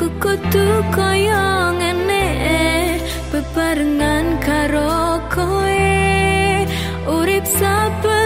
aku kudu koyo ngene bebarengan karo koe urip sabar.